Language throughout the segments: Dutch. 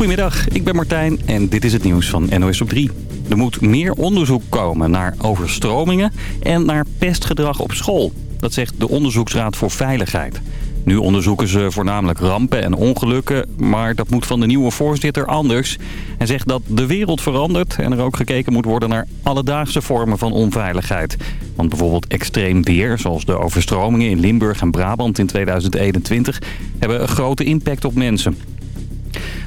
Goedemiddag, ik ben Martijn en dit is het nieuws van NOS op 3. Er moet meer onderzoek komen naar overstromingen en naar pestgedrag op school. Dat zegt de Onderzoeksraad voor Veiligheid. Nu onderzoeken ze voornamelijk rampen en ongelukken, maar dat moet van de nieuwe voorzitter anders. Hij zegt dat de wereld verandert en er ook gekeken moet worden naar alledaagse vormen van onveiligheid. Want bijvoorbeeld extreem weer, zoals de overstromingen in Limburg en Brabant in 2021, hebben een grote impact op mensen.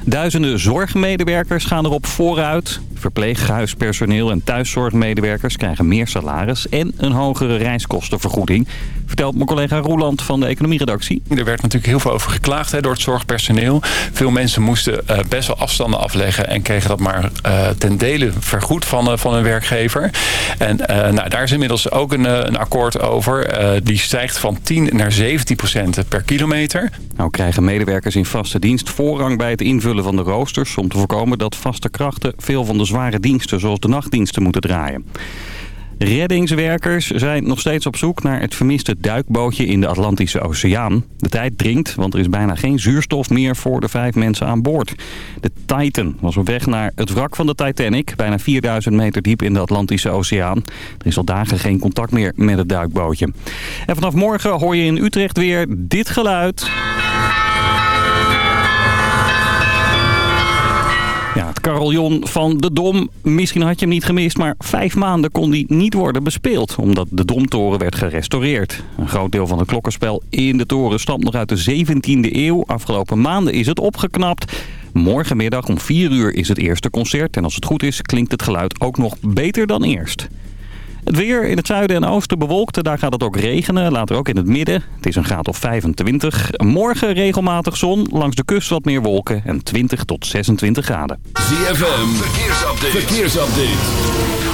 Duizenden zorgmedewerkers gaan erop vooruit. Verpleeghuispersoneel en thuiszorgmedewerkers krijgen meer salaris en een hogere reiskostenvergoeding. Vertelt mijn collega Roeland van de economieredactie. Er werd natuurlijk heel veel over geklaagd hè, door het zorgpersoneel. Veel mensen moesten uh, best wel afstanden afleggen en kregen dat maar uh, ten dele vergoed van, uh, van hun werkgever. En nou, daar is inmiddels ook een, een akkoord over. die stijgt van 10 naar 17 procent per kilometer. Nou krijgen medewerkers in vaste dienst voorrang bij het invullen van de roosters... om te voorkomen dat vaste krachten veel van de zware diensten zoals de nachtdiensten moeten draaien. Reddingswerkers zijn nog steeds op zoek naar het vermiste duikbootje in de Atlantische Oceaan. De tijd dringt, want er is bijna geen zuurstof meer voor de vijf mensen aan boord. De Titan was op weg naar het wrak van de Titanic, bijna 4000 meter diep in de Atlantische Oceaan. Er is al dagen geen contact meer met het duikbootje. En vanaf morgen hoor je in Utrecht weer dit geluid... Ja, het carillon van de Dom. Misschien had je hem niet gemist, maar vijf maanden kon die niet worden bespeeld. Omdat de Domtoren werd gerestaureerd. Een groot deel van het klokkenspel in de toren stamt nog uit de 17e eeuw. Afgelopen maanden is het opgeknapt. Morgenmiddag om 4 uur is het eerste concert. En als het goed is, klinkt het geluid ook nog beter dan eerst. Het weer in het zuiden en oosten bewolkt. Daar gaat het ook regenen. Later ook in het midden. Het is een graad of 25. Morgen regelmatig zon. Langs de kust wat meer wolken. En 20 tot 26 graden. ZFM. Verkeersupdate. Verkeersupdate.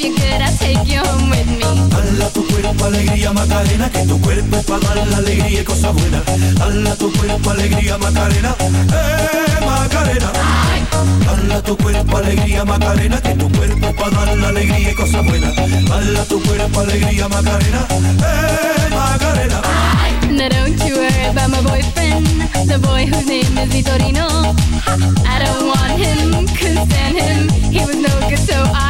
Me. And if you're good, I'll take you home with me. Dala tu cuerpo alegría Macarena, que tu cuerpo es para dar la alegría y cosas buenas. Dala tu cuerpo alegría Macarena, eh Macarena. Dala tu cuerpo alegría Macarena, que tu cuerpo es para dar la alegría y cosas buenas. Dala tu cuerpo alegría Macarena, eh Macarena. Now don't you worry about my boyfriend, the boy whose name is Vitorino. I don't want him, couldn't stand him. He was no good, so I.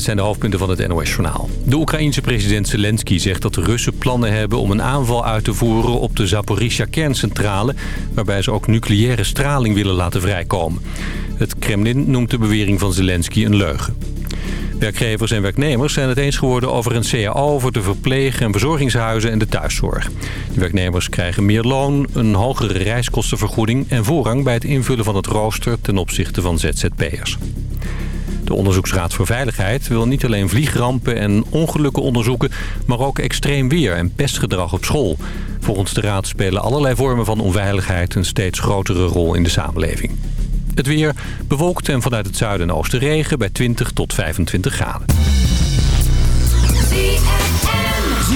dit zijn de hoofdpunten van het NOS-journaal. De Oekraïense president Zelensky zegt dat de Russen plannen hebben om een aanval uit te voeren op de Zaporizhia-kerncentrale... waarbij ze ook nucleaire straling willen laten vrijkomen. Het Kremlin noemt de bewering van Zelensky een leugen. Werkgevers en werknemers zijn het eens geworden over een CAO voor de verpleeg- en verzorgingshuizen en de thuiszorg. De werknemers krijgen meer loon, een hogere reiskostenvergoeding en voorrang bij het invullen van het rooster ten opzichte van ZZP'ers. De Onderzoeksraad voor Veiligheid wil niet alleen vliegrampen en ongelukken onderzoeken... maar ook extreem weer en pestgedrag op school. Volgens de raad spelen allerlei vormen van onveiligheid... een steeds grotere rol in de samenleving. Het weer bewolkt en vanuit het zuiden en oosten regen bij 20 tot 25 graden.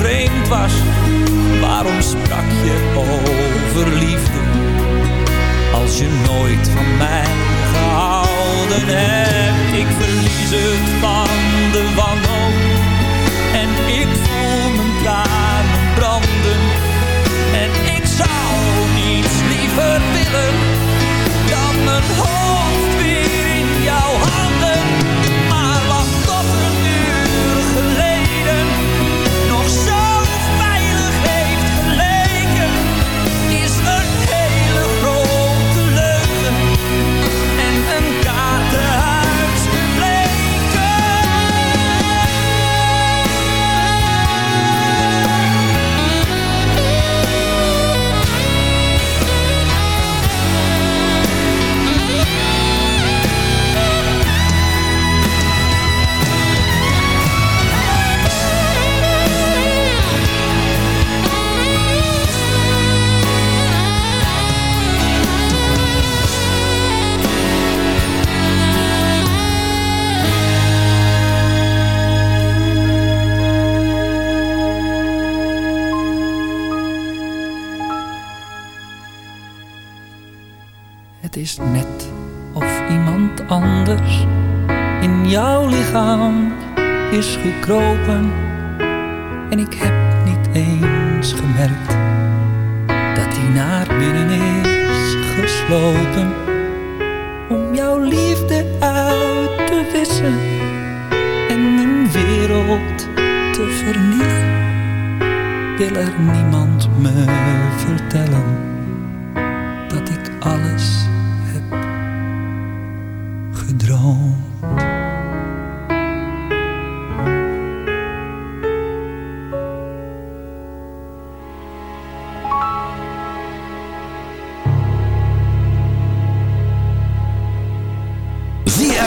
vreemd was.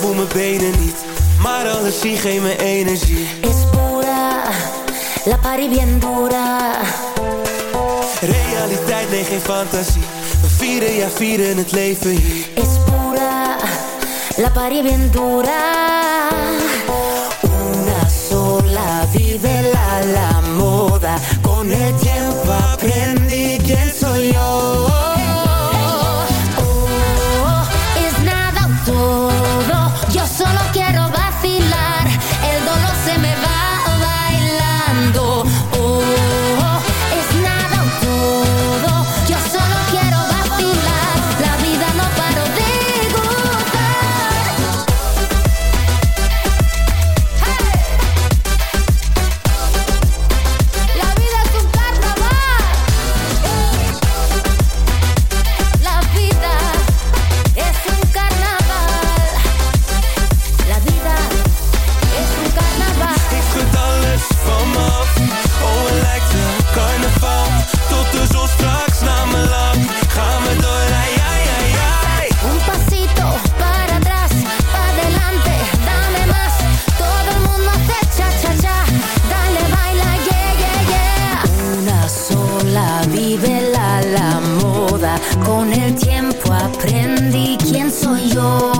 voel mijn benen niet Maar alles zie geeft mijn energie. Es pura, la pari bien dura Realiteit, nee geen fantasie. We vieren, ja vieren het leven hier. Es pura, la pari bien dura Una sola, vive la la moda. Con el tiempo aprendí quién soy yo. yo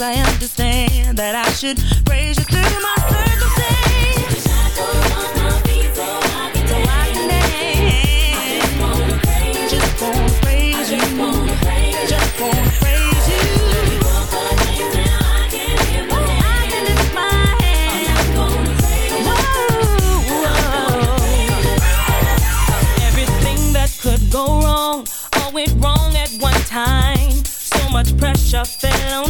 Sometimes I understand that I should praise you through my circumstance. I don't. I just wanna praise you. I wanna praise you. Just wanna praise you. go wrong, all went wrong at one time. So much pressure fell on